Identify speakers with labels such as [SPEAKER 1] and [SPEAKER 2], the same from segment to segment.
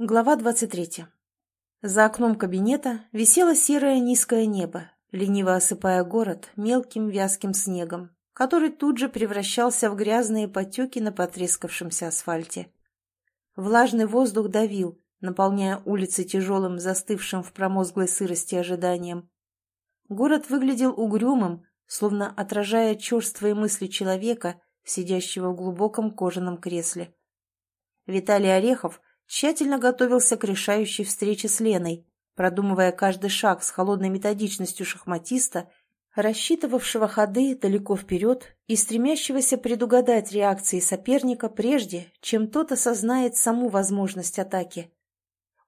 [SPEAKER 1] Глава 23. За окном кабинета висело серое низкое небо, лениво осыпая город мелким вязким снегом, который тут же превращался в грязные потеки на потрескавшемся асфальте. Влажный воздух давил, наполняя улицы тяжелым, застывшим в промозглой сырости ожиданием. Город выглядел угрюмым, словно отражая черствые мысли человека, сидящего в глубоком кожаном кресле. Виталий Орехов тщательно готовился к решающей встрече с Леной, продумывая каждый шаг с холодной методичностью шахматиста, рассчитывавшего ходы далеко вперед и стремящегося предугадать реакции соперника прежде, чем тот осознает саму возможность атаки.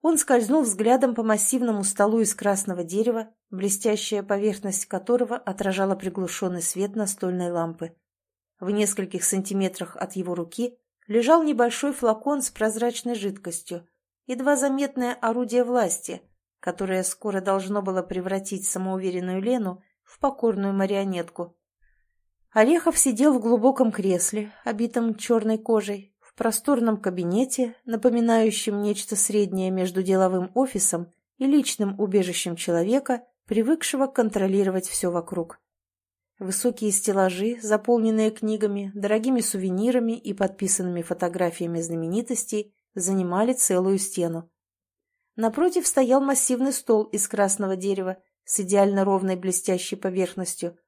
[SPEAKER 1] Он скользнул взглядом по массивному столу из красного дерева, блестящая поверхность которого отражала приглушенный свет настольной лампы. В нескольких сантиметрах от его руки лежал небольшой флакон с прозрачной жидкостью, едва заметное орудие власти, которое скоро должно было превратить самоуверенную Лену в покорную марионетку. Орехов сидел в глубоком кресле, обитом черной кожей, в просторном кабинете, напоминающем нечто среднее между деловым офисом и личным убежищем человека, привыкшего контролировать все вокруг. Высокие стеллажи, заполненные книгами, дорогими сувенирами и подписанными фотографиями знаменитостей, занимали целую стену. Напротив стоял массивный стол из красного дерева с идеально ровной блестящей поверхностью.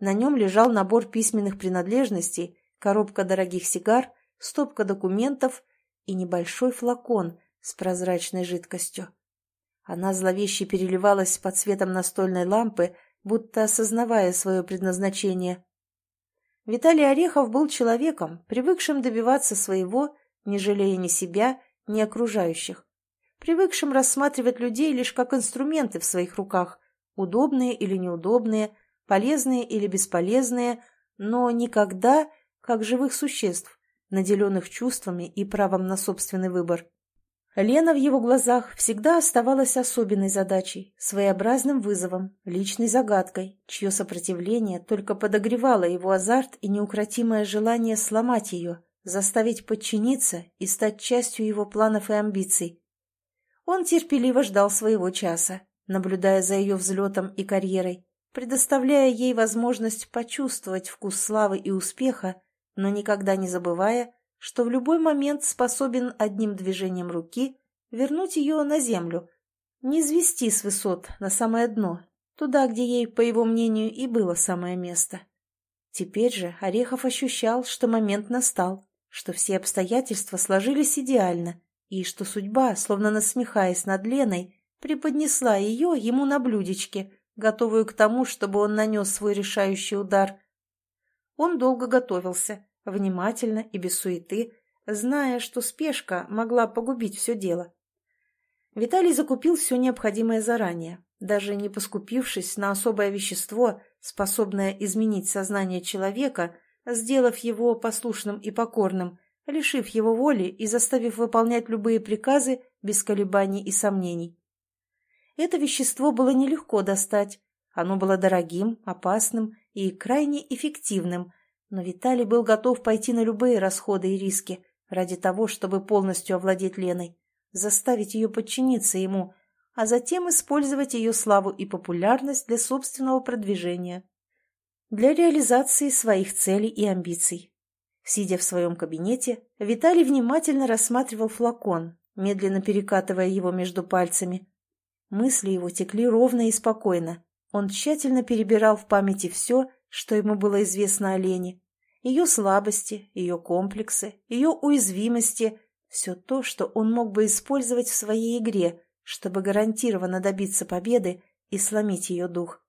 [SPEAKER 1] На нем лежал набор письменных принадлежностей, коробка дорогих сигар, стопка документов и небольшой флакон с прозрачной жидкостью. Она зловеще переливалась под светом настольной лампы, будто осознавая свое предназначение. Виталий Орехов был человеком, привыкшим добиваться своего, не жалея ни себя, ни окружающих, привыкшим рассматривать людей лишь как инструменты в своих руках, удобные или неудобные, полезные или бесполезные, но никогда как живых существ, наделенных чувствами и правом на собственный выбор. Лена в его глазах всегда оставалась особенной задачей, своеобразным вызовом, личной загадкой, чье сопротивление только подогревало его азарт и неукротимое желание сломать ее, заставить подчиниться и стать частью его планов и амбиций. Он терпеливо ждал своего часа, наблюдая за ее взлетом и карьерой, предоставляя ей возможность почувствовать вкус славы и успеха, но никогда не забывая, что в любой момент способен одним движением руки вернуть ее на землю, не звести с высот на самое дно, туда, где ей, по его мнению, и было самое место. Теперь же Орехов ощущал, что момент настал, что все обстоятельства сложились идеально, и что судьба, словно насмехаясь над Леной, преподнесла ее ему на блюдечке, готовую к тому, чтобы он нанес свой решающий удар. Он долго готовился, внимательно и без суеты, зная, что спешка могла погубить все дело. Виталий закупил все необходимое заранее, даже не поскупившись на особое вещество, способное изменить сознание человека, сделав его послушным и покорным, лишив его воли и заставив выполнять любые приказы без колебаний и сомнений. Это вещество было нелегко достать, оно было дорогим, опасным и крайне эффективным, но Виталий был готов пойти на любые расходы и риски ради того, чтобы полностью овладеть Леной, заставить ее подчиниться ему, а затем использовать ее славу и популярность для собственного продвижения, для реализации своих целей и амбиций. Сидя в своем кабинете, Виталий внимательно рассматривал флакон, медленно перекатывая его между пальцами. Мысли его текли ровно и спокойно. Он тщательно перебирал в памяти все, что ему было известно о Лене, ее слабости, ее комплексы, ее уязвимости, все то, что он мог бы использовать в своей игре, чтобы гарантированно добиться победы и сломить ее дух.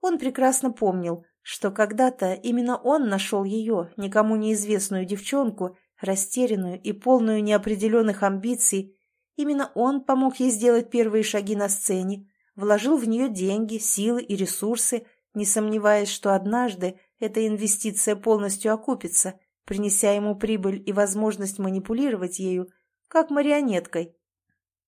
[SPEAKER 1] Он прекрасно помнил, что когда-то именно он нашел ее, никому неизвестную девчонку, растерянную и полную неопределенных амбиций, именно он помог ей сделать первые шаги на сцене, вложил в нее деньги, силы и ресурсы, не сомневаясь, что однажды эта инвестиция полностью окупится, принеся ему прибыль и возможность манипулировать ею, как марионеткой,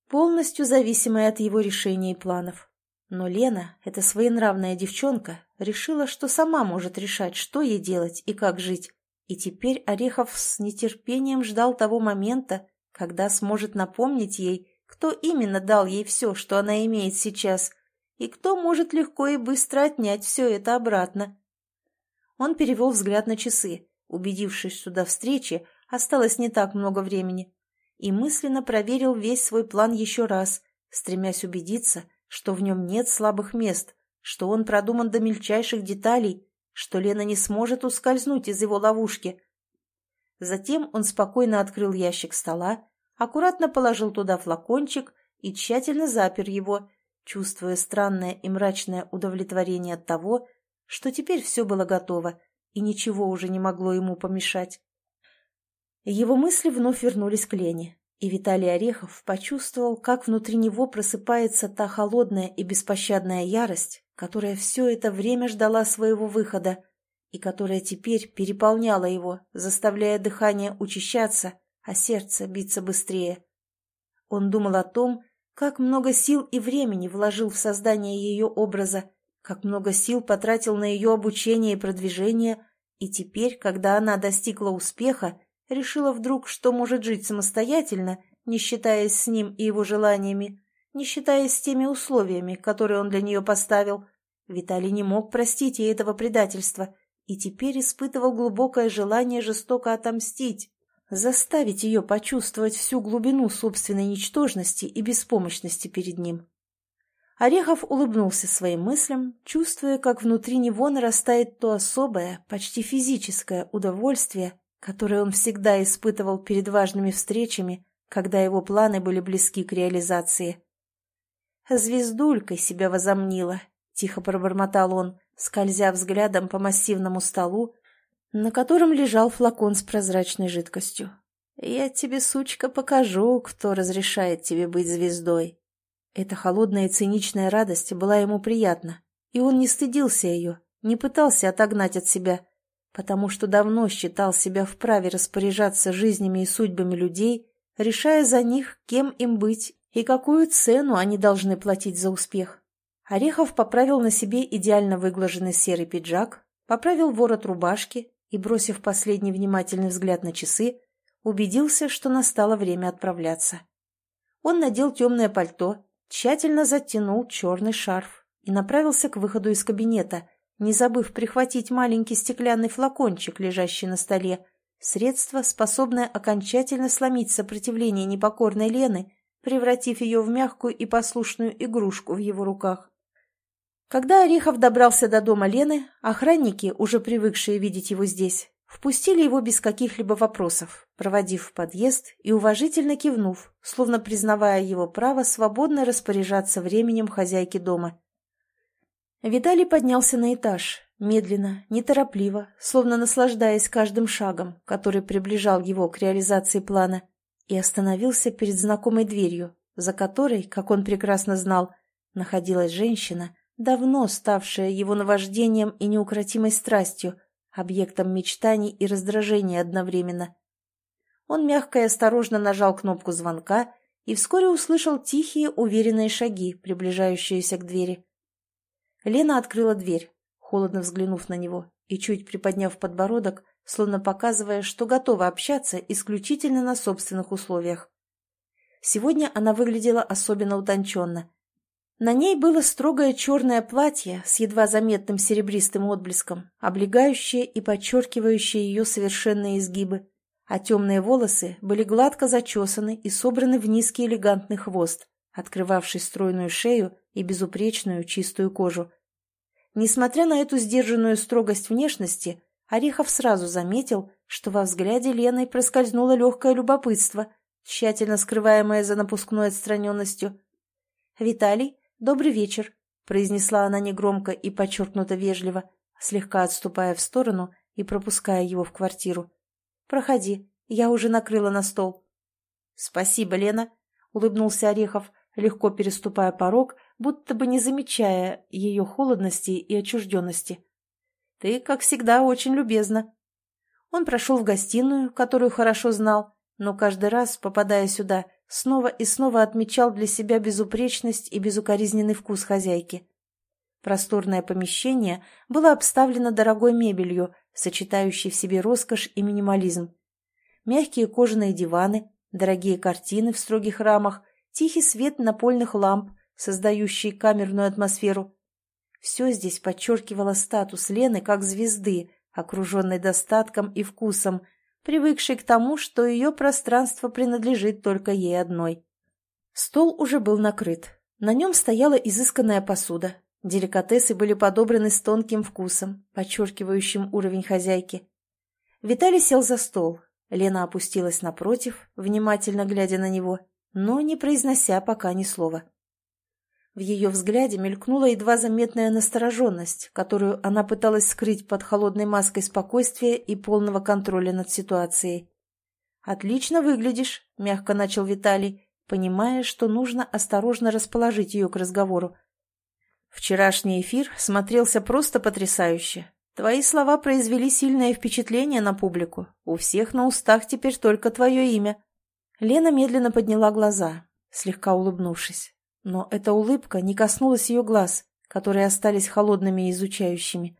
[SPEAKER 1] полностью зависимой от его решений и планов. Но Лена, эта своенравная девчонка, решила, что сама может решать, что ей делать и как жить. И теперь Орехов с нетерпением ждал того момента, Когда сможет напомнить ей, кто именно дал ей все, что она имеет сейчас, и кто может легко и быстро отнять все это обратно? Он перевел взгляд на часы, убедившись, что до встречи осталось не так много времени, и мысленно проверил весь свой план еще раз, стремясь убедиться, что в нем нет слабых мест, что он продуман до мельчайших деталей, что Лена не сможет ускользнуть из его ловушки. Затем он спокойно открыл ящик стола, аккуратно положил туда флакончик и тщательно запер его, чувствуя странное и мрачное удовлетворение от того, что теперь все было готово, и ничего уже не могло ему помешать. Его мысли вновь вернулись к Лене, и Виталий Орехов почувствовал, как внутри него просыпается та холодная и беспощадная ярость, которая все это время ждала своего выхода и которая теперь переполняла его, заставляя дыхание учащаться, а сердце биться быстрее. Он думал о том, как много сил и времени вложил в создание ее образа, как много сил потратил на ее обучение и продвижение, и теперь, когда она достигла успеха, решила вдруг, что может жить самостоятельно, не считаясь с ним и его желаниями, не считаясь с теми условиями, которые он для нее поставил. Виталий не мог простить ей этого предательства и теперь испытывал глубокое желание жестоко отомстить, заставить ее почувствовать всю глубину собственной ничтожности и беспомощности перед ним. Орехов улыбнулся своим мыслям, чувствуя, как внутри него нарастает то особое, почти физическое удовольствие, которое он всегда испытывал перед важными встречами, когда его планы были близки к реализации. «Звездулькой себя возомнила», — тихо пробормотал он, скользя взглядом по массивному столу, на котором лежал флакон с прозрачной жидкостью. «Я тебе, сучка, покажу, кто разрешает тебе быть звездой». Эта холодная и циничная радость была ему приятна, и он не стыдился ее, не пытался отогнать от себя, потому что давно считал себя вправе распоряжаться жизнями и судьбами людей, решая за них, кем им быть и какую цену они должны платить за успех. Орехов поправил на себе идеально выглаженный серый пиджак, поправил ворот рубашки и, бросив последний внимательный взгляд на часы, убедился, что настало время отправляться. Он надел темное пальто, тщательно затянул черный шарф и направился к выходу из кабинета, не забыв прихватить маленький стеклянный флакончик, лежащий на столе, средство, способное окончательно сломить сопротивление непокорной Лены, превратив ее в мягкую и послушную игрушку в его руках. Когда Орехов добрался до дома Лены, охранники, уже привыкшие видеть его здесь, впустили его без каких-либо вопросов, проводив в подъезд и уважительно кивнув, словно признавая его право свободно распоряжаться временем хозяйки дома. Виталий поднялся на этаж, медленно, неторопливо, словно наслаждаясь каждым шагом, который приближал его к реализации плана, и остановился перед знакомой дверью, за которой, как он прекрасно знал, находилась женщина, давно ставшая его наваждением и неукротимой страстью, объектом мечтаний и раздражения одновременно. Он мягко и осторожно нажал кнопку звонка и вскоре услышал тихие, уверенные шаги, приближающиеся к двери. Лена открыла дверь, холодно взглянув на него и чуть приподняв подбородок, словно показывая, что готова общаться исключительно на собственных условиях. Сегодня она выглядела особенно утонченно. На ней было строгое черное платье с едва заметным серебристым отблеском, облегающее и подчеркивающее ее совершенные изгибы, а темные волосы были гладко зачесаны и собраны в низкий элегантный хвост, открывавший стройную шею и безупречную чистую кожу. Несмотря на эту сдержанную строгость внешности, Орехов сразу заметил, что во взгляде Лены проскользнуло легкое любопытство, тщательно скрываемое за напускной отстраненностью. «Виталий, добрый вечер», — произнесла она негромко и подчеркнуто вежливо, слегка отступая в сторону и пропуская его в квартиру. «Проходи, я уже накрыла на стол». «Спасибо, Лена», — улыбнулся Орехов, легко переступая порог будто бы не замечая ее холодности и отчужденности. «Ты, как всегда, очень любезна». Он прошел в гостиную, которую хорошо знал, но каждый раз, попадая сюда, снова и снова отмечал для себя безупречность и безукоризненный вкус хозяйки. Просторное помещение было обставлено дорогой мебелью, сочетающей в себе роскошь и минимализм. Мягкие кожаные диваны, дорогие картины в строгих рамах, тихий свет напольных ламп, создающий камерную атмосферу. Все здесь подчеркивало статус Лены как звезды, окруженной достатком и вкусом, привыкшей к тому, что ее пространство принадлежит только ей одной. Стол уже был накрыт. На нем стояла изысканная посуда. Деликатесы были подобраны с тонким вкусом, подчеркивающим уровень хозяйки. Виталий сел за стол. Лена опустилась напротив, внимательно глядя на него, но не произнося пока ни слова. В ее взгляде мелькнула едва заметная настороженность, которую она пыталась скрыть под холодной маской спокойствия и полного контроля над ситуацией. «Отлично выглядишь», — мягко начал Виталий, понимая, что нужно осторожно расположить ее к разговору. «Вчерашний эфир смотрелся просто потрясающе. Твои слова произвели сильное впечатление на публику. У всех на устах теперь только твое имя». Лена медленно подняла глаза, слегка улыбнувшись но эта улыбка не коснулась ее глаз, которые остались холодными и изучающими.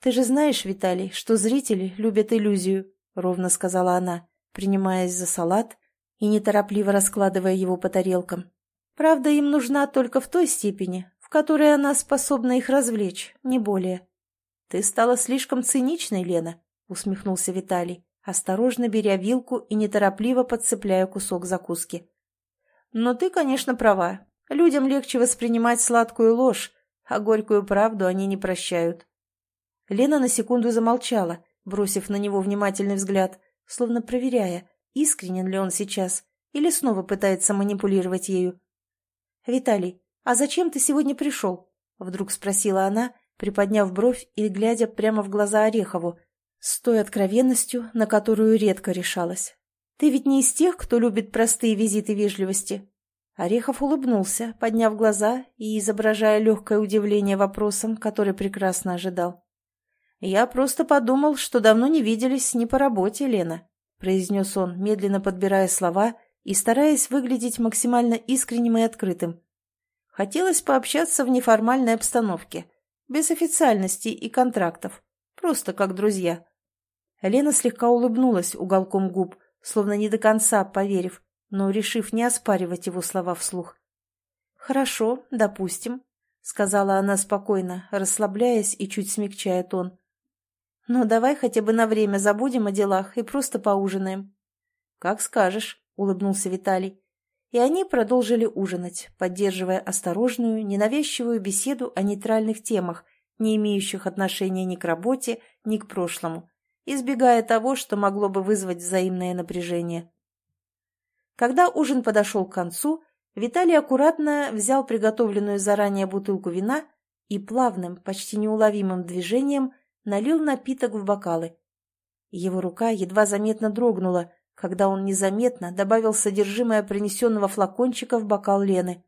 [SPEAKER 1] «Ты же знаешь, Виталий, что зрители любят иллюзию», — ровно сказала она, принимаясь за салат и неторопливо раскладывая его по тарелкам. «Правда, им нужна только в той степени, в которой она способна их развлечь, не более». «Ты стала слишком циничной, Лена», — усмехнулся Виталий, осторожно беря вилку и неторопливо подцепляя кусок закуски. «Но ты, конечно, права. Людям легче воспринимать сладкую ложь, а горькую правду они не прощают. Лена на секунду замолчала, бросив на него внимательный взгляд, словно проверяя, искренен ли он сейчас или снова пытается манипулировать ею. «Виталий, а зачем ты сегодня пришел?» — вдруг спросила она, приподняв бровь и глядя прямо в глаза Орехову, с той откровенностью, на которую редко решалась. «Ты ведь не из тех, кто любит простые визиты вежливости?» Орехов улыбнулся, подняв глаза и изображая легкое удивление вопросом, который прекрасно ожидал. «Я просто подумал, что давно не виделись не по работе, Лена», — произнес он, медленно подбирая слова и стараясь выглядеть максимально искренним и открытым. Хотелось пообщаться в неформальной обстановке, без официальностей и контрактов, просто как друзья. Лена слегка улыбнулась уголком губ, словно не до конца поверив, но решив не оспаривать его слова вслух. «Хорошо, допустим», — сказала она спокойно, расслабляясь и чуть смягчая тон. «Но давай хотя бы на время забудем о делах и просто поужинаем». «Как скажешь», — улыбнулся Виталий. И они продолжили ужинать, поддерживая осторожную, ненавязчивую беседу о нейтральных темах, не имеющих отношения ни к работе, ни к прошлому, избегая того, что могло бы вызвать взаимное напряжение. Когда ужин подошел к концу, Виталий аккуратно взял приготовленную заранее бутылку вина и плавным, почти неуловимым движением налил напиток в бокалы. Его рука едва заметно дрогнула, когда он незаметно добавил содержимое принесенного флакончика в бокал Лены.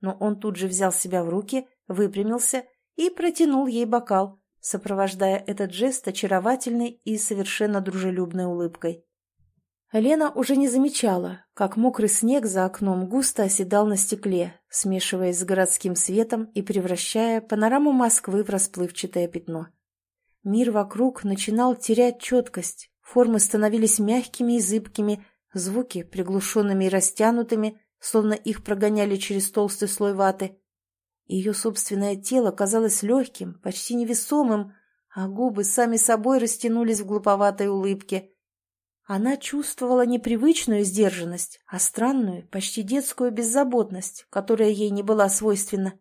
[SPEAKER 1] Но он тут же взял себя в руки, выпрямился и протянул ей бокал, сопровождая этот жест очаровательной и совершенно дружелюбной улыбкой. Лена уже не замечала, как мокрый снег за окном густо оседал на стекле, смешиваясь с городским светом и превращая панораму Москвы в расплывчатое пятно. Мир вокруг начинал терять четкость, формы становились мягкими и зыбкими, звуки приглушенными и растянутыми, словно их прогоняли через толстый слой ваты. Ее собственное тело казалось легким, почти невесомым, а губы сами собой растянулись в глуповатой улыбке — она чувствовала непривычную сдержанность, а странную, почти детскую беззаботность, которая ей не была свойственна.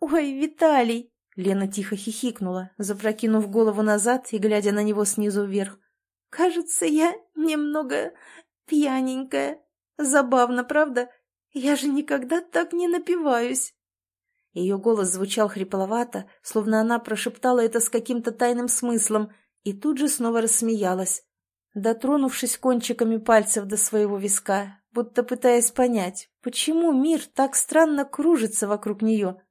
[SPEAKER 1] «Ой, Виталий!» — Лена тихо хихикнула, запрокинув голову назад и глядя на него снизу вверх. «Кажется, я немного пьяненькая. Забавно, правда? Я же никогда так не напиваюсь!» Ее голос звучал хрипловато, словно она прошептала это с каким-то тайным смыслом, и тут же снова рассмеялась дотронувшись кончиками пальцев до своего виска, будто пытаясь понять, почему мир так странно кружится вокруг нее.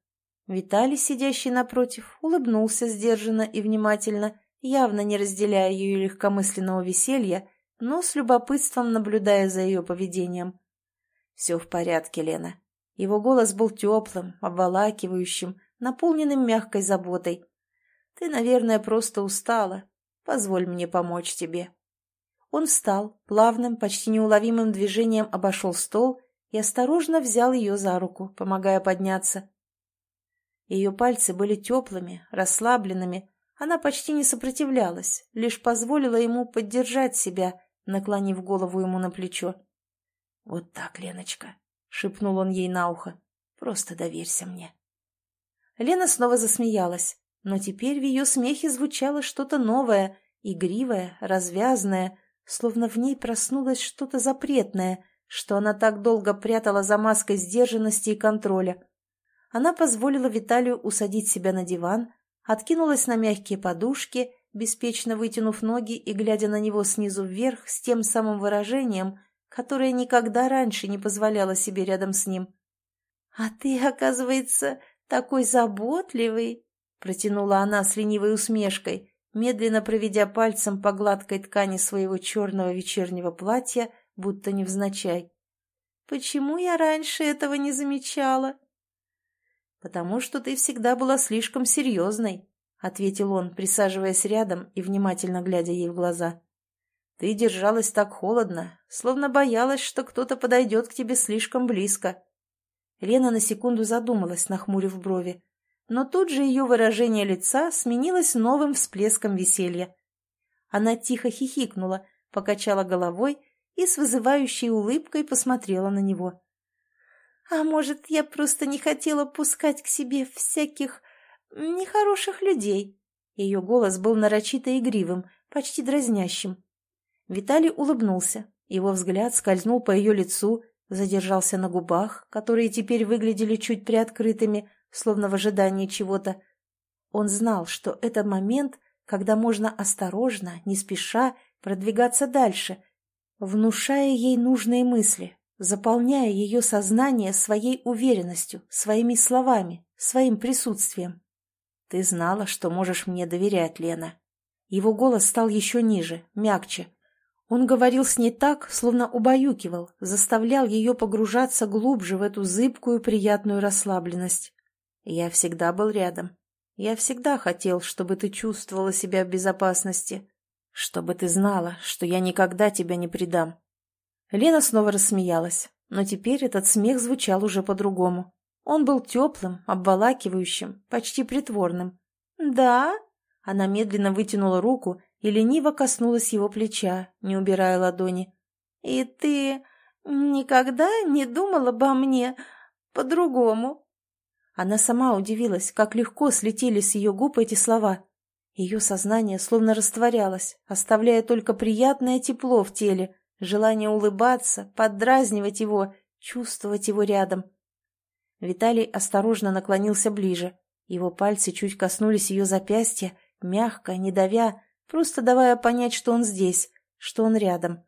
[SPEAKER 1] Виталий, сидящий напротив, улыбнулся сдержанно и внимательно, явно не разделяя ее легкомысленного веселья, но с любопытством наблюдая за ее поведением. «Все в порядке, Лена». Его голос был теплым, обволакивающим, наполненным мягкой заботой. «Ты, наверное, просто устала. Позволь мне помочь тебе». Он встал, плавным, почти неуловимым движением обошел стол и осторожно взял ее за руку, помогая подняться. Ее пальцы были теплыми, расслабленными, она почти не сопротивлялась, лишь позволила ему поддержать себя, наклонив голову ему на плечо. «Вот так, Леночка», — шепнул он ей на ухо, — «просто доверься мне». Лена снова засмеялась, но теперь в ее смехе звучало что-то новое, игривое, развязное, словно в ней проснулось что-то запретное, что она так долго прятала за маской сдержанности и контроля. Она позволила Виталию усадить себя на диван, откинулась на мягкие подушки, беспечно вытянув ноги и глядя на него снизу вверх с тем самым выражением, которое никогда раньше не позволяло себе рядом с ним. «А ты, оказывается, такой заботливый!» — протянула она с ленивой усмешкой, медленно проведя пальцем по гладкой ткани своего черного вечернего платья, будто невзначай. «Почему я раньше этого не замечала?» «Потому что ты всегда была слишком серьезной», — ответил он, присаживаясь рядом и внимательно глядя ей в глаза. «Ты держалась так холодно, словно боялась, что кто-то подойдет к тебе слишком близко». Лена на секунду задумалась, нахмурив брови но тут же ее выражение лица сменилось новым всплеском веселья. Она тихо хихикнула, покачала головой и с вызывающей улыбкой посмотрела на него. «А может, я просто не хотела пускать к себе всяких нехороших людей?» Ее голос был нарочито игривым, почти дразнящим. Виталий улыбнулся. Его взгляд скользнул по ее лицу, задержался на губах, которые теперь выглядели чуть приоткрытыми, словно в ожидании чего-то. Он знал, что это момент, когда можно осторожно, не спеша, продвигаться дальше, внушая ей нужные мысли, заполняя ее сознание своей уверенностью, своими словами, своим присутствием. «Ты знала, что можешь мне доверять, Лена». Его голос стал еще ниже, мягче. Он говорил с ней так, словно убаюкивал, заставлял ее погружаться глубже в эту зыбкую приятную расслабленность. Я всегда был рядом. Я всегда хотел, чтобы ты чувствовала себя в безопасности, чтобы ты знала, что я никогда тебя не предам. Лена снова рассмеялась, но теперь этот смех звучал уже по-другому. Он был теплым, обволакивающим, почти притворным. «Да?» Она медленно вытянула руку и лениво коснулась его плеча, не убирая ладони. «И ты никогда не думала обо мне по-другому?» Она сама удивилась, как легко слетели с ее губ эти слова. Ее сознание словно растворялось, оставляя только приятное тепло в теле, желание улыбаться, поддразнивать его, чувствовать его рядом. Виталий осторожно наклонился ближе. Его пальцы чуть коснулись ее запястья, мягко, не давя, просто давая понять, что он здесь, что он рядом.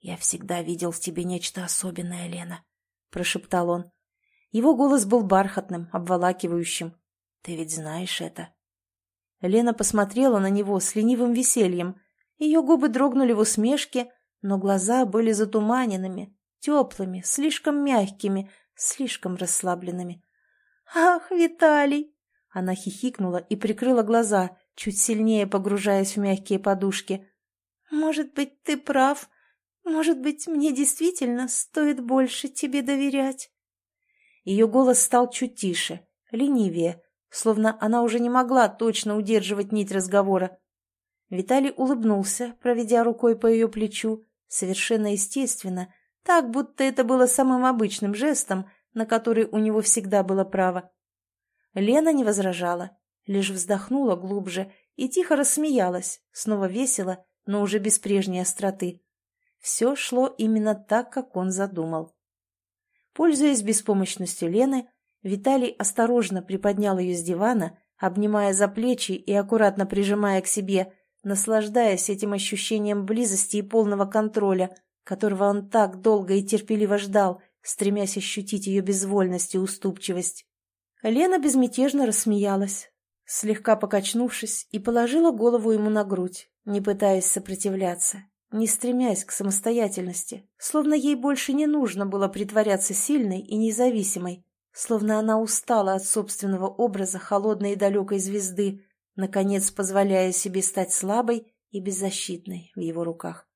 [SPEAKER 1] «Я всегда видел в тебе нечто особенное, Лена», — прошептал он. Его голос был бархатным, обволакивающим. «Ты ведь знаешь это?» Лена посмотрела на него с ленивым весельем. Ее губы дрогнули в усмешке, но глаза были затуманенными, теплыми, слишком мягкими, слишком расслабленными. «Ах, Виталий!» Она хихикнула и прикрыла глаза, чуть сильнее погружаясь в мягкие подушки. «Может быть, ты прав. Может быть, мне действительно стоит больше тебе доверять». Ее голос стал чуть тише, ленивее, словно она уже не могла точно удерживать нить разговора. Виталий улыбнулся, проведя рукой по ее плечу, совершенно естественно, так, будто это было самым обычным жестом, на который у него всегда было право. Лена не возражала, лишь вздохнула глубже и тихо рассмеялась, снова весело, но уже без прежней остроты. Все шло именно так, как он задумал. Пользуясь беспомощностью Лены, Виталий осторожно приподнял ее с дивана, обнимая за плечи и аккуратно прижимая к себе, наслаждаясь этим ощущением близости и полного контроля, которого он так долго и терпеливо ждал, стремясь ощутить ее безвольность и уступчивость. Лена безмятежно рассмеялась, слегка покачнувшись, и положила голову ему на грудь, не пытаясь сопротивляться, не стремясь к самостоятельности, словно ей больше не нужно было притворяться сильной и независимой, словно она устала от собственного образа холодной и далекой звезды, наконец позволяя себе стать слабой и беззащитной в его руках.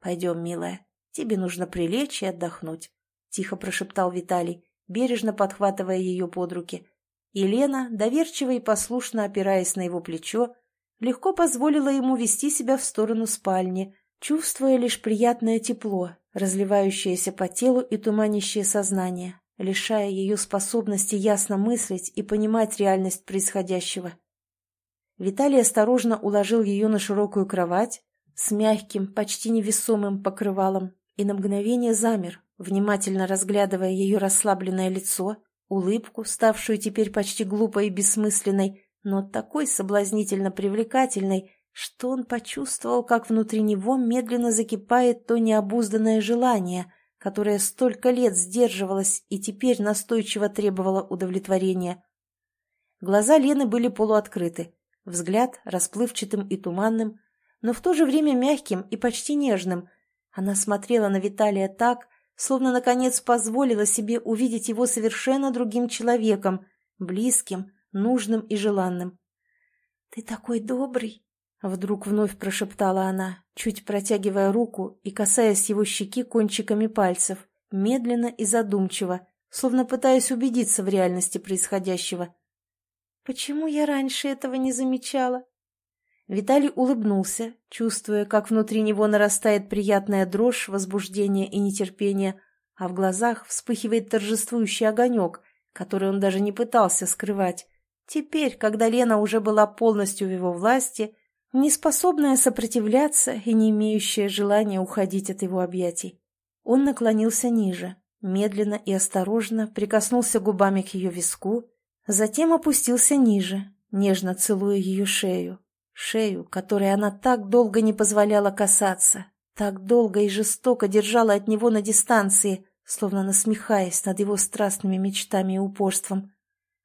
[SPEAKER 1] «Пойдем, милая, тебе нужно прилечь и отдохнуть», — тихо прошептал Виталий, бережно подхватывая ее под руки. Елена, доверчиво и послушно опираясь на его плечо, легко позволила ему вести себя в сторону спальни, чувствуя лишь приятное тепло, разливающееся по телу и туманящее сознание, лишая ее способности ясно мыслить и понимать реальность происходящего. Виталий осторожно уложил ее на широкую кровать с мягким, почти невесомым покрывалом и на мгновение замер, внимательно разглядывая ее расслабленное лицо, улыбку, ставшую теперь почти глупой и бессмысленной, но такой соблазнительно привлекательной, что он почувствовал, как внутри него медленно закипает то необузданное желание, которое столько лет сдерживалось и теперь настойчиво требовало удовлетворения. Глаза Лены были полуоткрыты, взгляд расплывчатым и туманным, но в то же время мягким и почти нежным. Она смотрела на Виталия так, словно, наконец, позволила себе увидеть его совершенно другим человеком, близким, нужным и желанным. «Ты такой добрый!» — вдруг вновь прошептала она, чуть протягивая руку и касаясь его щеки кончиками пальцев, медленно и задумчиво, словно пытаясь убедиться в реальности происходящего. «Почему я раньше этого не замечала?» Виталий улыбнулся, чувствуя, как внутри него нарастает приятная дрожь, возбуждение и нетерпение, а в глазах вспыхивает торжествующий огонек, который он даже не пытался скрывать. Теперь, когда Лена уже была полностью в его власти, неспособная сопротивляться и не имеющая желания уходить от его объятий, он наклонился ниже, медленно и осторожно прикоснулся губами к ее виску, затем опустился ниже, нежно целуя ее шею, Шею, которой она так долго не позволяла касаться, так долго и жестоко держала от него на дистанции, словно насмехаясь над его страстными мечтами и упорством.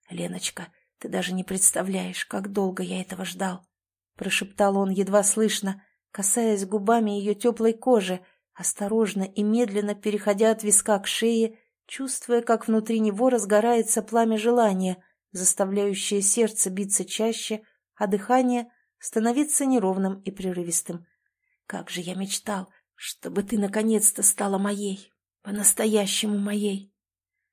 [SPEAKER 1] «Леночка, ты даже не представляешь, как долго я этого ждал», — прошептал он едва слышно, касаясь губами ее теплой кожи, осторожно и медленно переходя от виска к шее, чувствуя, как внутри него разгорается пламя желания, заставляющее сердце биться чаще, а дыхание становиться неровным и прерывистым. Как же я мечтал, чтобы ты наконец-то стала моей, по-настоящему моей.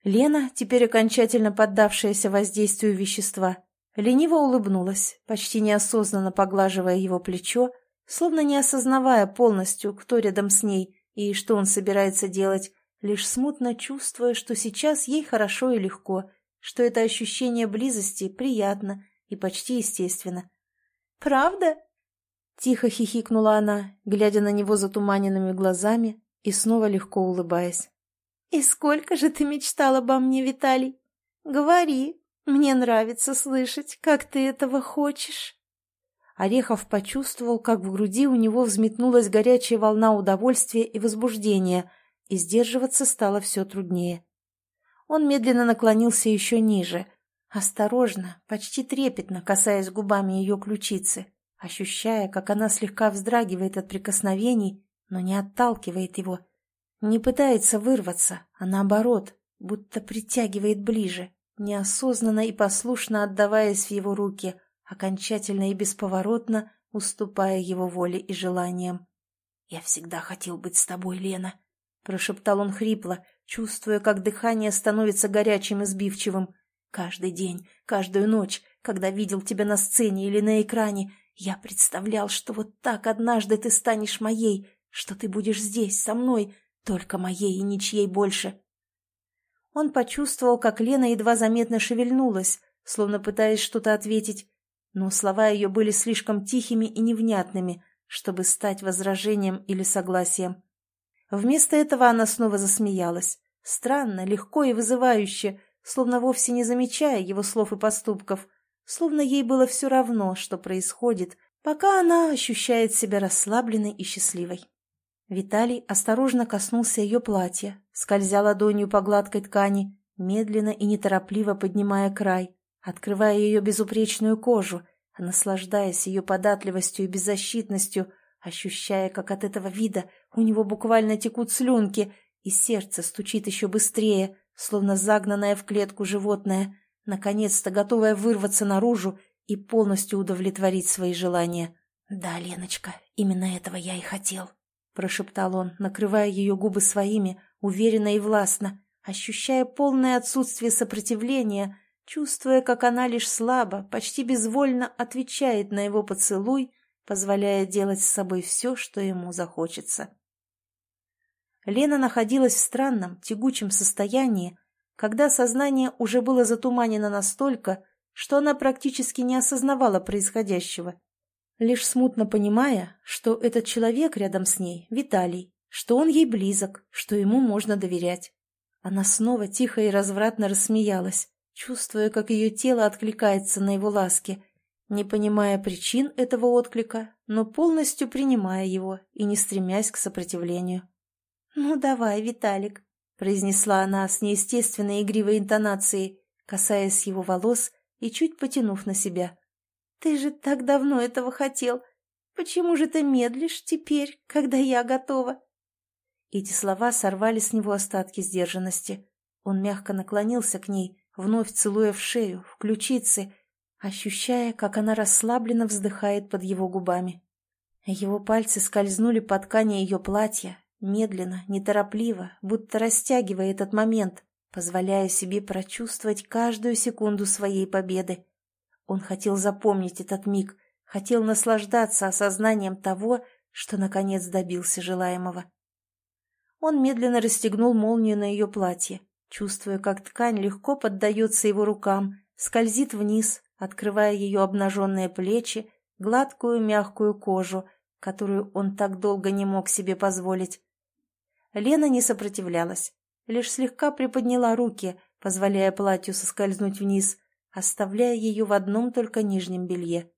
[SPEAKER 1] Лена, теперь окончательно поддавшаяся воздействию вещества, лениво улыбнулась, почти неосознанно поглаживая его плечо, словно не осознавая полностью, кто рядом с ней и что он собирается делать, лишь смутно чувствуя, что сейчас ей хорошо и легко, что это ощущение близости приятно и почти естественно. Правда?» Тихо хихикнула она, глядя на него затуманенными глазами и снова легко улыбаясь. «И сколько же ты мечтал обо мне, Виталий? Говори, мне нравится слышать, как ты этого хочешь». Орехов почувствовал, как в груди у него взметнулась горячая волна удовольствия и возбуждения, и сдерживаться стало все труднее. Он медленно наклонился еще ниже, Осторожно, почти трепетно касаясь губами ее ключицы, ощущая, как она слегка вздрагивает от прикосновений, но не отталкивает его. Не пытается вырваться, а наоборот, будто притягивает ближе, неосознанно и послушно отдаваясь в его руки, окончательно и бесповоротно уступая его воле и желаниям. «Я всегда хотел быть с тобой, Лена», — прошептал он хрипло, чувствуя, как дыхание становится горячим и сбивчивым, Каждый день, каждую ночь, когда видел тебя на сцене или на экране, я представлял, что вот так однажды ты станешь моей, что ты будешь здесь, со мной, только моей и ничьей больше. Он почувствовал, как Лена едва заметно шевельнулась, словно пытаясь что-то ответить, но слова ее были слишком тихими и невнятными, чтобы стать возражением или согласием. Вместо этого она снова засмеялась. Странно, легко и вызывающе, словно вовсе не замечая его слов и поступков, словно ей было все равно, что происходит, пока она ощущает себя расслабленной и счастливой. Виталий осторожно коснулся ее платья, скользя ладонью по гладкой ткани, медленно и неторопливо поднимая край, открывая ее безупречную кожу, наслаждаясь ее податливостью и беззащитностью, ощущая, как от этого вида у него буквально текут слюнки, и сердце стучит еще быстрее, словно загнанное в клетку животное, наконец-то готовое вырваться наружу и полностью удовлетворить свои желания. «Да, Леночка, именно этого я и хотел», прошептал он, накрывая ее губы своими, уверенно и властно, ощущая полное отсутствие сопротивления, чувствуя, как она лишь слабо, почти безвольно отвечает на его поцелуй, позволяя делать с собой все, что ему захочется. Лена находилась в странном, тягучем состоянии, когда сознание уже было затуманено настолько, что она практически не осознавала происходящего, лишь смутно понимая, что этот человек рядом с ней — Виталий, что он ей близок, что ему можно доверять. Она снова тихо и развратно рассмеялась, чувствуя, как ее тело откликается на его ласки, не понимая причин этого отклика, но полностью принимая его и не стремясь к сопротивлению. «Ну давай, Виталик», — произнесла она с неестественной игривой интонацией, касаясь его волос и чуть потянув на себя. «Ты же так давно этого хотел. Почему же ты медлишь теперь, когда я готова?» Эти слова сорвали с него остатки сдержанности. Он мягко наклонился к ней, вновь целуя в шею, в ключицы, ощущая, как она расслабленно вздыхает под его губами. Его пальцы скользнули по ткани ее платья, медленно, неторопливо, будто растягивая этот момент, позволяя себе прочувствовать каждую секунду своей победы. Он хотел запомнить этот миг, хотел наслаждаться осознанием того, что наконец добился желаемого. Он медленно расстегнул молнию на ее платье, чувствуя, как ткань легко поддается его рукам, скользит вниз, открывая ее обнаженные плечи, гладкую мягкую кожу, которую он так долго не мог себе позволить. Лена не сопротивлялась, лишь слегка приподняла руки, позволяя платью соскользнуть вниз, оставляя ее в одном только нижнем белье.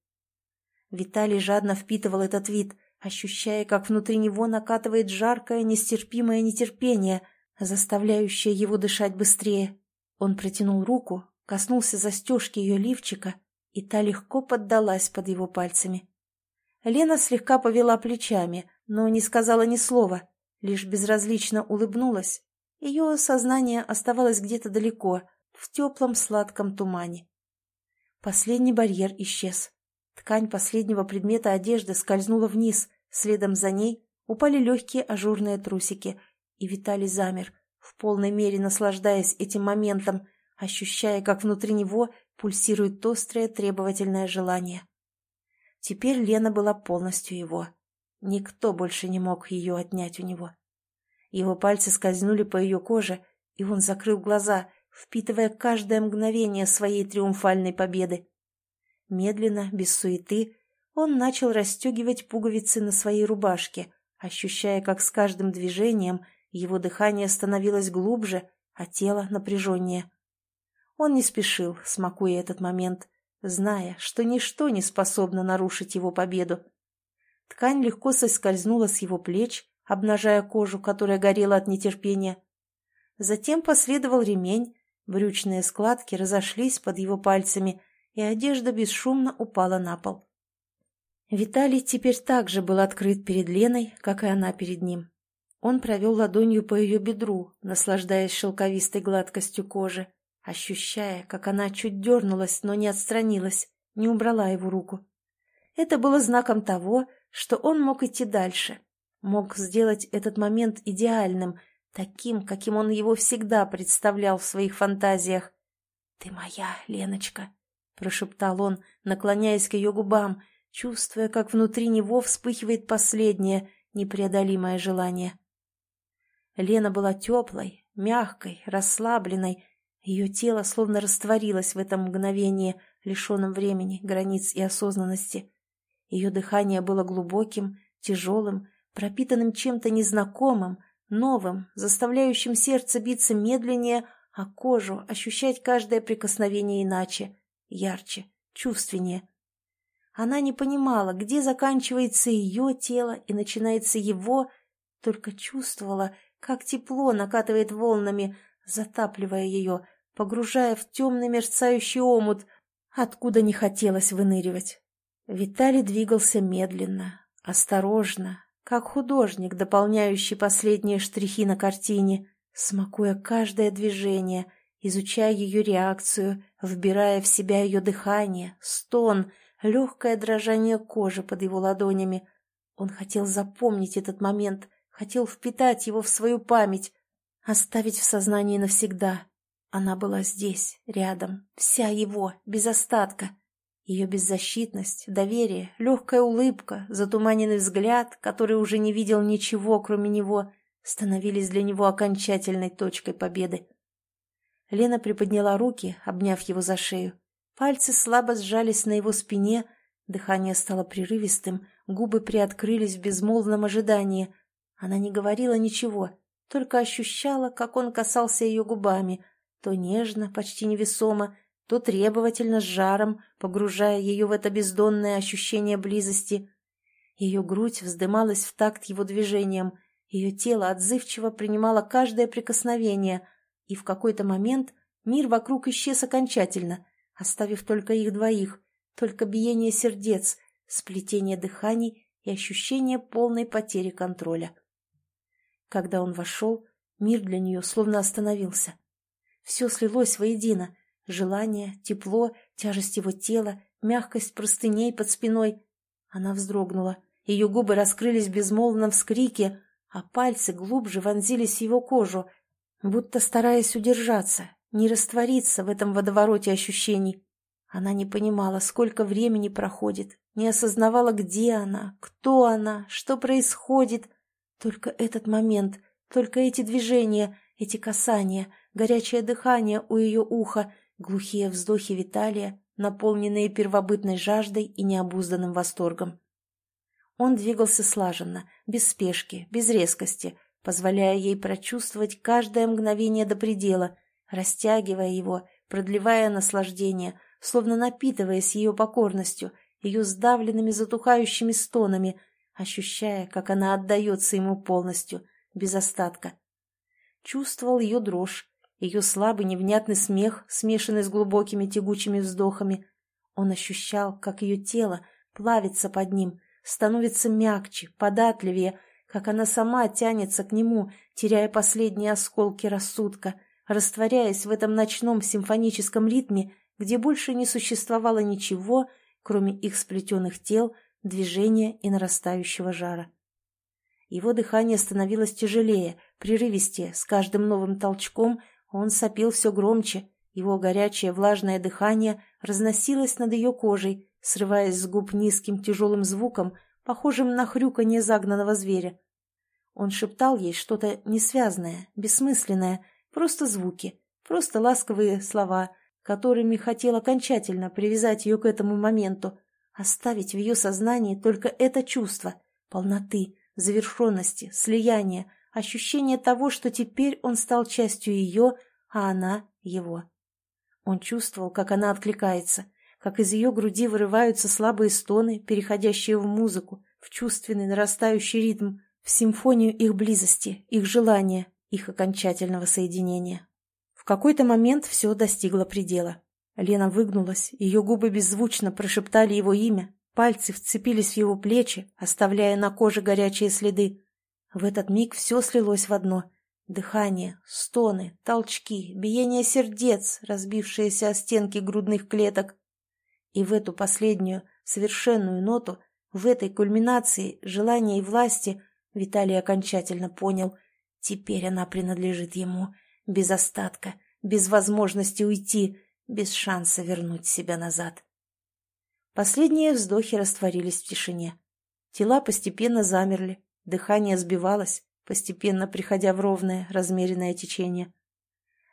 [SPEAKER 1] Виталий жадно впитывал этот вид, ощущая, как внутри него накатывает жаркое, нестерпимое нетерпение, заставляющее его дышать быстрее. Он протянул руку, коснулся застежки ее лифчика, и та легко поддалась под его пальцами. Лена слегка повела плечами, но не сказала ни слова, лишь безразлично улыбнулась. Ее сознание оставалось где-то далеко, в теплом сладком тумане. Последний барьер исчез. Ткань последнего предмета одежды скользнула вниз, следом за ней упали легкие ажурные трусики, и Виталий замер, в полной мере наслаждаясь этим моментом, ощущая, как внутри него пульсирует острое требовательное желание. Теперь Лена была полностью его. Никто больше не мог ее отнять у него. Его пальцы скользнули по ее коже, и он закрыл глаза, впитывая каждое мгновение своей триумфальной победы. Медленно, без суеты, он начал расстегивать пуговицы на своей рубашке, ощущая, как с каждым движением его дыхание становилось глубже, а тело напряженнее. Он не спешил, смакуя этот момент, зная, что ничто не способно нарушить его победу. Ткань легко соскользнула с его плеч, обнажая кожу, которая горела от нетерпения. Затем последовал ремень, брючные складки разошлись под его пальцами, и одежда бесшумно упала на пол. Виталий теперь также был открыт перед Леной, как и она перед ним. Он провел ладонью по ее бедру, наслаждаясь шелковистой гладкостью кожи, ощущая, как она чуть дернулась, но не отстранилась, не убрала его руку. Это было знаком того, что он мог идти дальше, мог сделать этот момент идеальным, таким, каким он его всегда представлял в своих фантазиях. «Ты моя, Леночка», — прошептал он, наклоняясь к ее губам, чувствуя, как внутри него вспыхивает последнее, непреодолимое желание. Лена была теплой, мягкой, расслабленной, ее тело словно растворилось в этом мгновении, лишенном времени, границ и осознанности. Ее дыхание было глубоким, тяжелым, пропитанным чем-то незнакомым, новым, заставляющим сердце биться медленнее, а кожу ощущать каждое прикосновение иначе, ярче, чувственнее. Она не понимала, где заканчивается ее тело и начинается его, только чувствовала, как тепло накатывает волнами, затапливая ее, погружая в темный мерцающий омут, откуда не хотелось выныривать. Виталий двигался медленно, осторожно, как художник, дополняющий последние штрихи на картине, смакуя каждое движение, изучая ее реакцию, вбирая в себя ее дыхание, стон, легкое дрожание кожи под его ладонями. Он хотел запомнить этот момент, хотел впитать его в свою память, оставить в сознании навсегда. Она была здесь, рядом, вся его, без остатка. Ее беззащитность, доверие, легкая улыбка, затуманенный взгляд, который уже не видел ничего, кроме него, становились для него окончательной точкой победы. Лена приподняла руки, обняв его за шею. Пальцы слабо сжались на его спине, дыхание стало прерывистым, губы приоткрылись в безмолвном ожидании. Она не говорила ничего, только ощущала, как он касался ее губами, то нежно, почти невесомо, то требовательно с жаром, погружая ее в это бездонное ощущение близости. Ее грудь вздымалась в такт его движением, ее тело отзывчиво принимало каждое прикосновение, и в какой-то момент мир вокруг исчез окончательно, оставив только их двоих, только биение сердец, сплетение дыханий и ощущение полной потери контроля. Когда он вошел, мир для нее словно остановился. Все слилось воедино, Желание, тепло, тяжесть его тела, мягкость простыней под спиной. Она вздрогнула. Ее губы раскрылись в безмолвном вскрике, а пальцы глубже вонзились в его кожу, будто стараясь удержаться, не раствориться в этом водовороте ощущений. Она не понимала, сколько времени проходит, не осознавала, где она, кто она, что происходит. Только этот момент, только эти движения, эти касания, горячее дыхание у ее уха — глухие вздохи Виталия, наполненные первобытной жаждой и необузданным восторгом. Он двигался слаженно, без спешки, без резкости, позволяя ей прочувствовать каждое мгновение до предела, растягивая его, продлевая наслаждение, словно напитываясь ее покорностью, ее сдавленными затухающими стонами, ощущая, как она отдается ему полностью, без остатка. Чувствовал ее дрожь, ее слабый невнятный смех, смешанный с глубокими тягучими вздохами. Он ощущал, как ее тело плавится под ним, становится мягче, податливее, как она сама тянется к нему, теряя последние осколки рассудка, растворяясь в этом ночном симфоническом ритме, где больше не существовало ничего, кроме их сплетенных тел, движения и нарастающего жара. Его дыхание становилось тяжелее, прерывистее, с каждым новым толчком – он сопил все громче, его горячее влажное дыхание разносилось над ее кожей, срываясь с губ низким тяжелым звуком, похожим на хрюканье загнанного зверя. Он шептал ей что-то несвязное, бессмысленное, просто звуки, просто ласковые слова, которыми хотел окончательно привязать ее к этому моменту, оставить в ее сознании только это чувство — полноты, завершенности, слияния, ощущение того, что теперь он стал частью ее, а она — его. Он чувствовал, как она откликается, как из ее груди вырываются слабые стоны, переходящие в музыку, в чувственный нарастающий ритм, в симфонию их близости, их желания, их окончательного соединения. В какой-то момент все достигло предела. Лена выгнулась, ее губы беззвучно прошептали его имя, пальцы вцепились в его плечи, оставляя на коже горячие следы. В этот миг все слилось в одно. Дыхание, стоны, толчки, биение сердец, разбившиеся о стенки грудных клеток. И в эту последнюю, совершенную ноту, в этой кульминации желания и власти Виталий окончательно понял, теперь она принадлежит ему, без остатка, без возможности уйти, без шанса вернуть себя назад. Последние вздохи растворились в тишине. Тела постепенно замерли, Дыхание сбивалось, постепенно приходя в ровное, размеренное течение.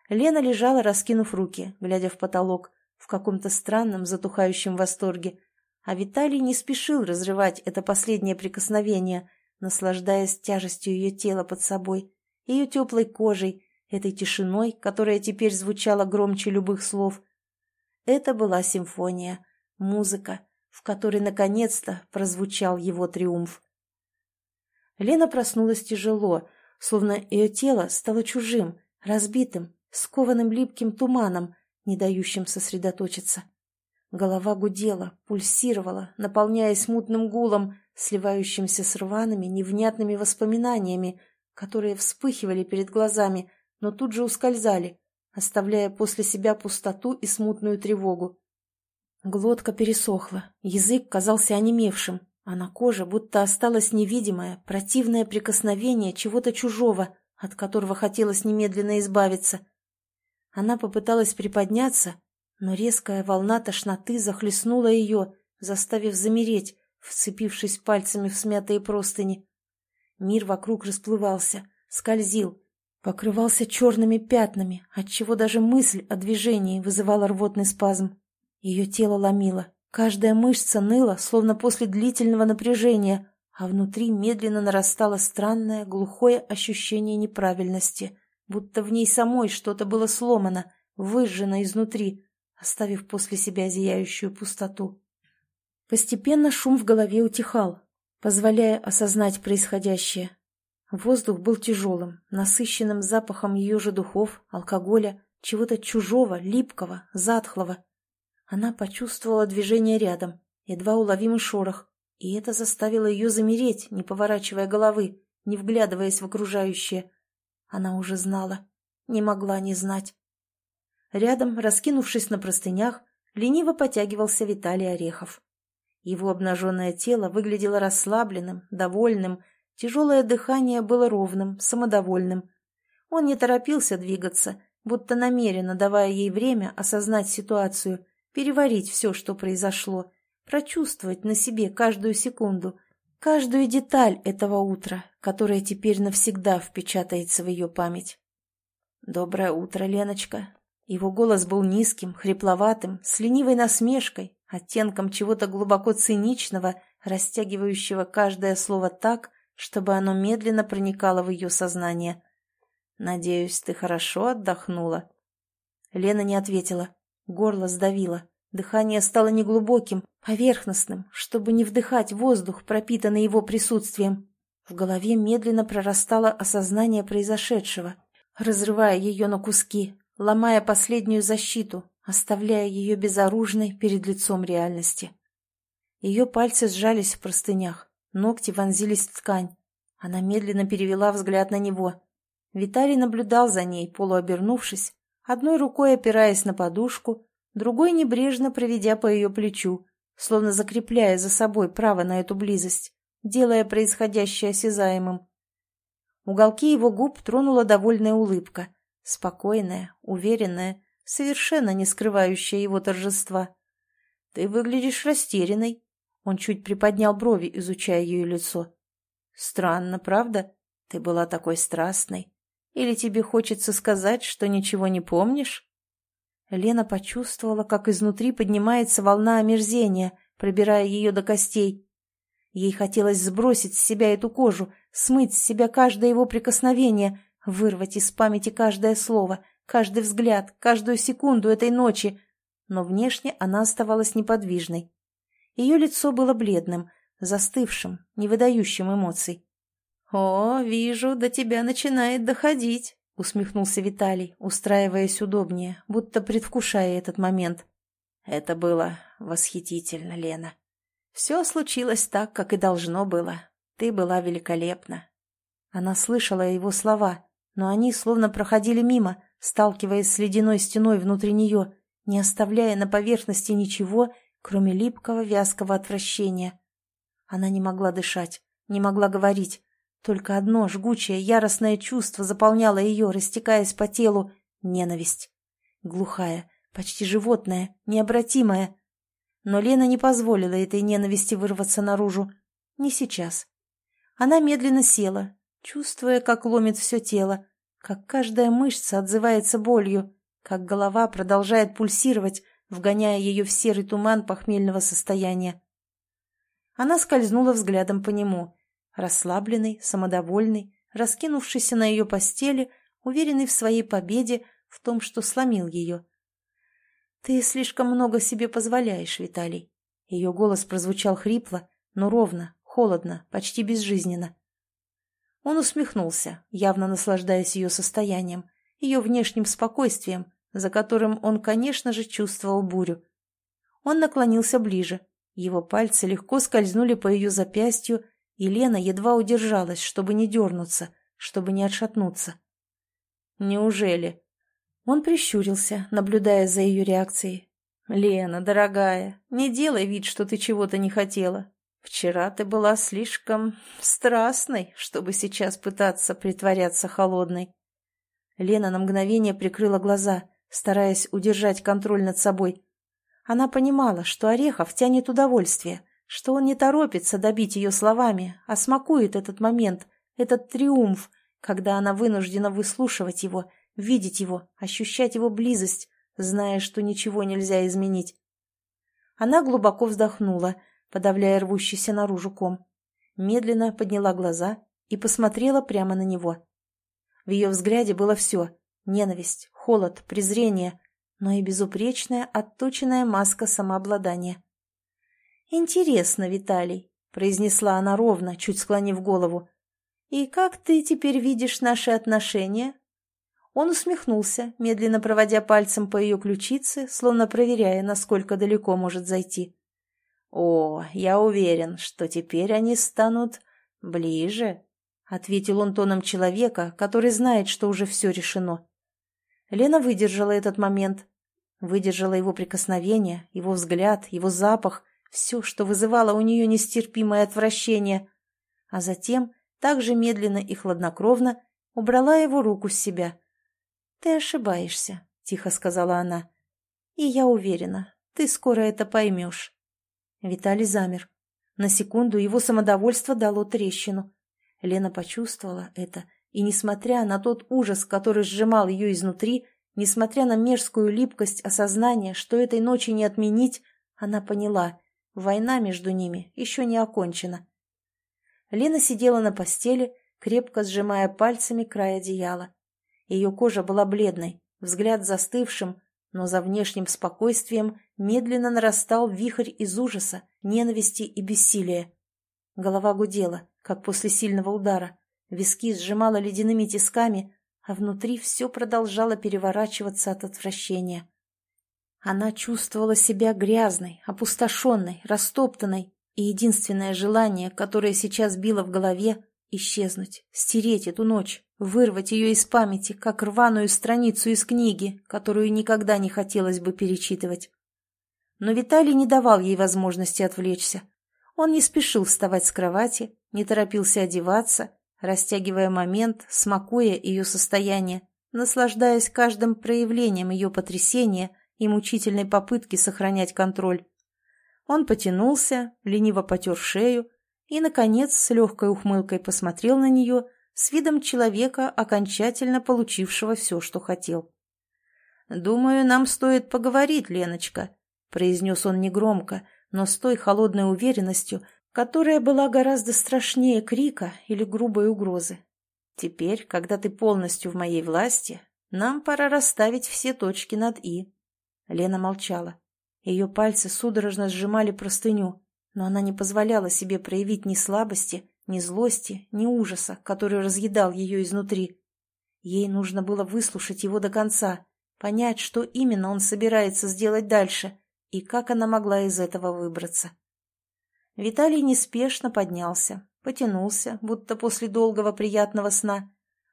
[SPEAKER 1] Лена лежала, раскинув руки, глядя в потолок, в каком-то странном затухающем восторге, а Виталий не спешил разрывать это последнее прикосновение, наслаждаясь тяжестью ее тела под собой, ее теплой кожей, этой тишиной, которая теперь звучала громче любых слов. Это была симфония, музыка, в которой наконец-то прозвучал его триумф. Лена проснулась тяжело, словно ее тело стало чужим, разбитым, скованным липким туманом, не дающим сосредоточиться. Голова гудела, пульсировала, наполняясь мутным гулом, сливающимся с рваными, невнятными воспоминаниями, которые вспыхивали перед глазами, но тут же ускользали, оставляя после себя пустоту и смутную тревогу. Глотка пересохла, язык казался онемевшим, а на коже будто осталось невидимое, противное прикосновение чего-то чужого, от которого хотелось немедленно избавиться. Она попыталась приподняться, но резкая волна тошноты захлестнула ее, заставив замереть, вцепившись пальцами в смятые простыни. Мир вокруг расплывался, скользил, покрывался черными пятнами, отчего даже мысль о движении вызывала рвотный спазм. Ее тело ломило, каждая мышца ныла, словно после длительного напряжения, а внутри медленно нарастало странное, глухое ощущение неправильности, будто в ней самой что-то было сломано, выжжено изнутри, оставив после себя зияющую пустоту. Постепенно шум в голове утихал, позволяя осознать происходящее. Воздух был тяжелым, насыщенным запахом ее же духов, алкоголя, чего-то чужого, липкого, затхлого. Она почувствовала движение рядом, едва уловимый шорох, и это заставило ее замереть, не поворачивая головы, не вглядываясь в окружающее. Она уже знала, не могла не знать. Рядом, раскинувшись на простынях, лениво потягивался Виталий Орехов. Его обнаженное тело выглядело расслабленным, довольным, тяжелое дыхание было ровным, самодовольным. Он не торопился двигаться, будто намеренно давая ей время осознать ситуацию, переварить все, что произошло, прочувствовать на себе каждую секунду, каждую деталь этого утра, которая теперь навсегда впечатается в ее память. «Доброе утро, Леночка!» Его голос был низким, хрипловатым, с ленивой насмешкой, оттенком чего-то глубоко циничного, растягивающего каждое слово так, чтобы оно медленно проникало в ее сознание. «Надеюсь, ты хорошо отдохнула?» Лена не ответила. Горло сдавило. Дыхание стало неглубоким, поверхностным, чтобы не вдыхать воздух, пропитанный его присутствием. В голове медленно прорастало осознание произошедшего, разрывая ее на куски, ломая последнюю защиту, оставляя ее безоружной перед лицом реальности. Ее пальцы сжались в простынях, ногти вонзились в ткань. Она медленно перевела взгляд на него. Виталий наблюдал за ней, полуобернувшись, одной рукой опираясь на подушку, другой небрежно проведя по ее плечу, словно закрепляя за собой право на эту близость, делая происходящее осязаемым. Уголки его губ тронула довольная улыбка, спокойная, уверенная, совершенно не скрывающая его торжества. «Ты выглядишь растерянной». Он чуть приподнял брови, изучая ее лицо. «Странно, правда? Ты была такой страстной. Или тебе хочется сказать, что ничего не помнишь?» Лена почувствовала, как изнутри поднимается волна омерзения, пробирая ее до костей. Ей хотелось сбросить с себя эту кожу, смыть с себя каждое его прикосновение, вырвать из памяти каждое слово, каждый взгляд, каждую секунду этой ночи, но внешне она оставалась неподвижной. Ее лицо было бледным, застывшим, не выдающим эмоций. «О, вижу, до тебя начинает доходить», — усмехнулся Виталий, устраиваясь удобнее, будто предвкушая этот момент. «Это было восхитительно, Лена. Все случилось так, как и должно было. Ты была великолепна». Она слышала его слова, но они словно проходили мимо, сталкиваясь с ледяной стеной внутри нее, не оставляя на поверхности ничего, кроме липкого вязкого отвращения. Она не могла дышать, не могла говорить, только одно жгучее, яростное чувство заполняло ее, растекаясь по телу — ненависть. Глухая, почти животная, необратимая. Но Лена не позволила этой ненависти вырваться наружу. Не сейчас. Она медленно села, чувствуя, как ломит все тело, как каждая мышца отзывается болью, как голова продолжает пульсировать, вгоняя ее в серый туман похмельного состояния. Она скользнула взглядом по нему — расслабленный, самодовольный, раскинувшийся на ее постели, уверенный в своей победе, в том, что сломил ее. «Ты слишком много себе позволяешь, Виталий». Ее голос прозвучал хрипло, но ровно, холодно, почти безжизненно. Он усмехнулся, явно наслаждаясь ее состоянием, ее внешним спокойствием, за которым он, конечно же, чувствовал бурю. Он наклонился ближе. Его пальцы легко скользнули по ее запястью, и Лена едва удержалась, чтобы не дернуться, чтобы не отшатнуться. «Неужели?» Он прищурился, наблюдая за ее реакцией. «Лена, дорогая, не делай вид, что ты чего-то не хотела. Вчера ты была слишком страстной, чтобы сейчас пытаться притворяться холодной. Лена на мгновение прикрыла глаза, стараясь удержать контроль над собой. Она понимала, что Орехов тянет удовольствие, что он не торопится добить ее словами, а смакует этот момент, этот триумф, когда она вынуждена выслушивать его, видеть его, ощущать его близость, зная, что ничего нельзя изменить. Она глубоко вздохнула, подавляя рвущийся наружу ком. Медленно подняла глаза и посмотрела прямо на него. В ее взгляде было все — ненависть, холод, презрение, но и безупречная, отточенная маска самообладания. «Интересно, Виталий», — произнесла она ровно, чуть склонив голову. «И как ты теперь видишь наши отношения?» Он усмехнулся, медленно проводя пальцем по ее ключице, словно проверяя, насколько далеко может зайти. «О, я уверен, что теперь они станут ближе», — ответил он тоном человека, который знает, что уже все решено. Лена выдержала этот момент. Выдержала его прикосновение, его взгляд, его запах, все, что вызывало у нее нестерпимое отвращение. А затем, также медленно и хладнокровно, убрала его руку с себя. «Ты ошибаешься», — тихо сказала она. «И я уверена, ты скоро это поймешь». Виталий замер. На секунду его самодовольство дало трещину. Лена почувствовала это, и, несмотря на тот ужас, который сжимал ее изнутри, несмотря на мерзкую липкость осознания, что этой ночи не отменить, она поняла, война между ними еще не окончена. Лена сидела на постели, крепко сжимая пальцами край одеяла. Ее кожа была бледной, взгляд застывшим, но за внешним спокойствием медленно нарастал вихрь из ужаса, ненависти и бессилия. Голова гудела, как после сильного удара, виски сжимала ледяными тисками, а внутри все продолжало переворачиваться от отвращения. Она чувствовала себя грязной, опустошенной, растоптанной, и единственное желание, которое сейчас било в голове — исчезнуть, стереть эту ночь, вырвать ее из памяти, как рваную страницу из книги, которую никогда не хотелось бы перечитывать. Но Виталий не давал ей возможности отвлечься. Он не спешил вставать с кровати, не торопился одеваться, растягивая момент, смакуя ее состояние, наслаждаясь каждым проявлением ее потрясения и мучительной попытки сохранять контроль. Он потянулся, лениво потер шею и, наконец, с легкой ухмылкой посмотрел на нее с видом человека, окончательно получившего все, что хотел. «Думаю, нам стоит поговорить, Леночка», — произнес он негромко, но с той холодной уверенностью, которая была гораздо страшнее крика или грубой угрозы. «Теперь, когда ты полностью в моей власти, нам пора расставить все точки над «и». Лена молчала. Ее пальцы судорожно сжимали простыню, но она не позволяла себе проявить ни слабости, ни злости, ни ужаса, который разъедал ее изнутри. Ей нужно было выслушать его до конца, понять, что именно он собирается сделать дальше и как она могла из этого выбраться. Виталий неспешно поднялся, потянулся, будто после долгого приятного сна,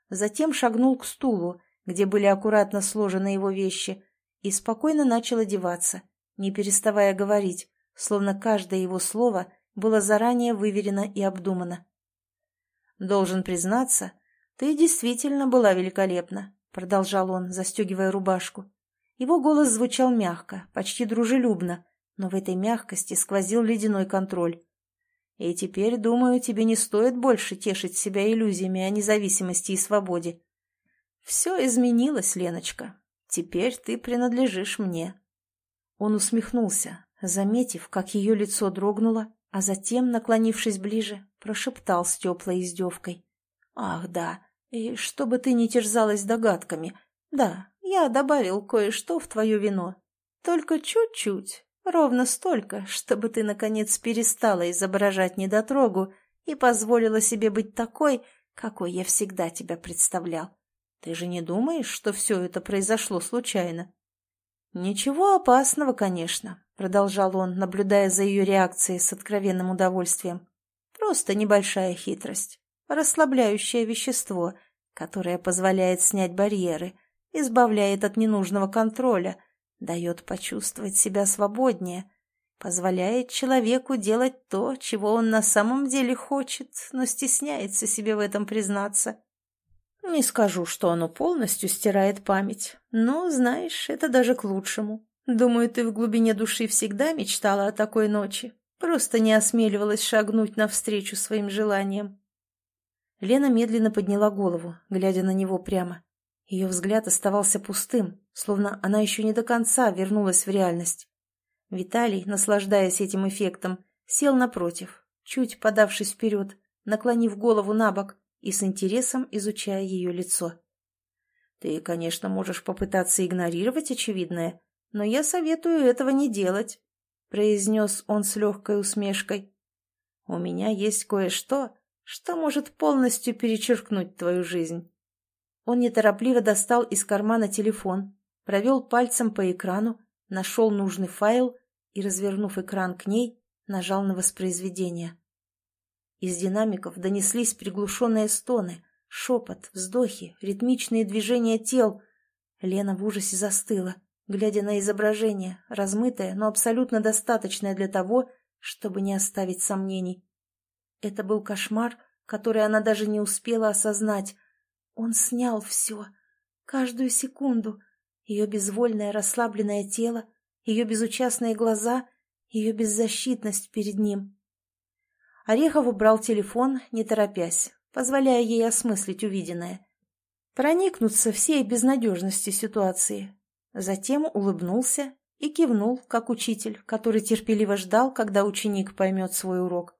[SPEAKER 1] затем шагнул к стулу, где были аккуратно сложены его вещи, и спокойно начал одеваться, не переставая говорить, словно каждое его слово было заранее выверено и обдумано. «Должен признаться, ты действительно была великолепна», — продолжал он, застегивая рубашку. Его голос звучал мягко, почти дружелюбно, но в этой мягкости сквозил ледяной контроль. «И теперь, думаю, тебе не стоит больше тешить себя иллюзиями о независимости и свободе. Все изменилось, Леночка. Теперь ты принадлежишь мне». Он усмехнулся, заметив, как ее лицо дрогнуло, а затем, наклонившись ближе, прошептал с теплой издевкой. «Ах, да, и чтобы ты не терзалась догадками, да, я добавил кое-что в твое вино. Только чуть-чуть, ровно столько, чтобы ты, наконец, перестала изображать недотрогу и позволила себе быть такой, какой я всегда тебя представлял. Ты же не думаешь, что все это произошло случайно?» «Ничего опасного, конечно», — продолжал он, наблюдая за ее реакцией с откровенным удовольствием. «Просто небольшая хитрость, расслабляющее вещество, которое позволяет снять барьеры, избавляет от ненужного контроля, дает почувствовать себя свободнее, позволяет человеку делать то, чего он на самом деле хочет, но стесняется себе в этом признаться. Не скажу, что оно полностью стирает память, но, знаешь, это даже к лучшему. Думаю, ты в глубине души всегда мечтала о такой ночи, просто не осмеливалась шагнуть навстречу своим желаниям. Лена медленно подняла голову, глядя на него прямо. Ее взгляд оставался пустым, словно она еще не до конца вернулась в реальность. Виталий, наслаждаясь этим эффектом, сел напротив, чуть подавшись вперед, наклонив голову на бок и с интересом изучая ее лицо. «Ты, конечно, можешь попытаться игнорировать очевидное, но я советую этого не делать», — произнес он с легкой усмешкой. «У меня есть кое-что, что может полностью перечеркнуть твою жизнь». Он неторопливо достал из кармана телефон, провел пальцем по экрану, нашел нужный файл и, развернув экран к ней, нажал на воспроизведение. Из динамиков донеслись приглушенные стоны, шепот, вздохи, ритмичные движения тел. Лена в ужасе застыла, глядя на изображение, размытое, но абсолютно достаточное для того, чтобы не оставить сомнений. Это был кошмар, который она даже не успела осознать. Он снял все, каждую секунду, ее безвольное расслабленное тело, ее безучастные глаза, ее беззащитность перед ним. Орехов убрал телефон, не торопясь, позволяя ей осмыслить увиденное. Проникнуться всей безнадежностью ситуации. Затем улыбнулся и кивнул, как учитель, который терпеливо ждал, когда ученик поймет свой урок.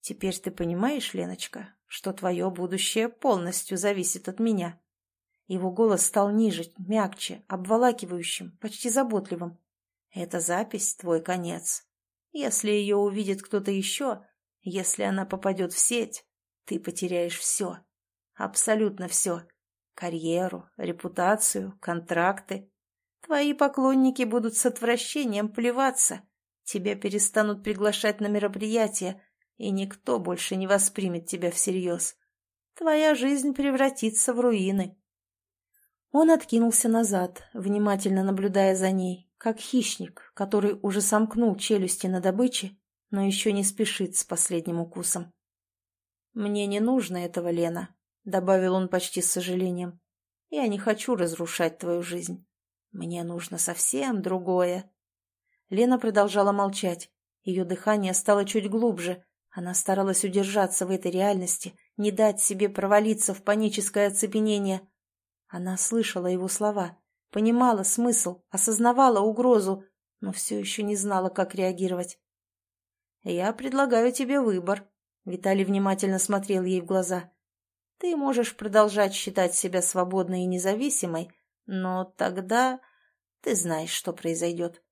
[SPEAKER 1] «Теперь ты понимаешь, Леночка, что твое будущее полностью зависит от меня?» Его голос стал ниже, мягче, обволакивающим, почти заботливым. «Эта запись — твой конец. Если ее увидит кто-то еще, если она попадет в сеть, ты потеряешь все. Абсолютно все. Карьеру, репутацию, контракты. Твои поклонники будут с отвращением плеваться. Тебя перестанут приглашать на мероприятия, и никто больше не воспримет тебя всерьез. Твоя жизнь превратится в руины. Он откинулся назад, внимательно наблюдая за ней, как хищник, который уже сомкнул челюсти на добыче но еще не спешит с последним укусом. «Мне не нужно этого, Лена», — добавил он почти с сожалением. «Я не хочу разрушать твою жизнь. Мне нужно совсем другое». Лена продолжала молчать. Ее дыхание стало чуть глубже. Она старалась удержаться в этой реальности, не дать себе провалиться в паническое оцепенение. Она слышала его слова, понимала смысл, осознавала угрозу, но все еще не знала, как реагировать. «Я предлагаю тебе выбор», — Виталий внимательно смотрел ей в глаза. «Ты можешь продолжать считать себя свободной и независимой, но тогда ты знаешь, что произойдет.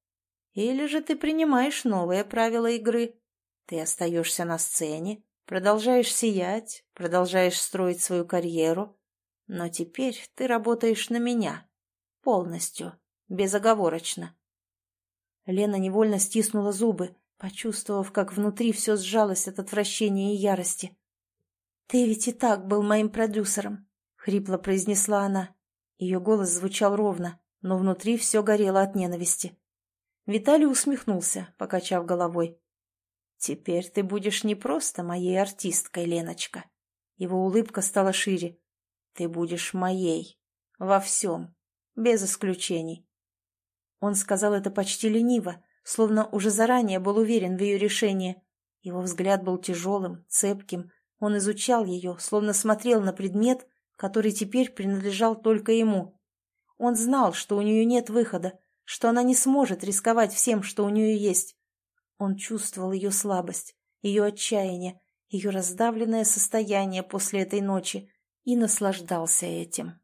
[SPEAKER 1] Или же ты принимаешь новые правила игры. Ты остаешься на сцене, продолжаешь сиять, продолжаешь строить свою карьеру, но теперь ты работаешь на меня. Полностью, безоговорочно». Лена невольно стиснула зубы, почувствовав, как внутри все сжалось от отвращения и ярости. «Ты ведь и так был моим продюсером», — хрипло произнесла она. Ее голос звучал ровно, но внутри все горело от ненависти. Виталий усмехнулся, покачав головой. «Теперь ты будешь не просто моей артисткой, Леночка». Его улыбка стала шире. «Ты будешь моей. Во всем. Без исключений». Он сказал это почти лениво, словно уже заранее был уверен в ее решении. Его взгляд был тяжелым, цепким. Он изучал ее, словно смотрел на предмет, который теперь принадлежал только ему. Он знал, что у нее нет выхода, что она не сможет рисковать всем, что у нее есть. Он чувствовал ее слабость, ее отчаяние, ее раздавленное состояние после этой ночи и наслаждался этим.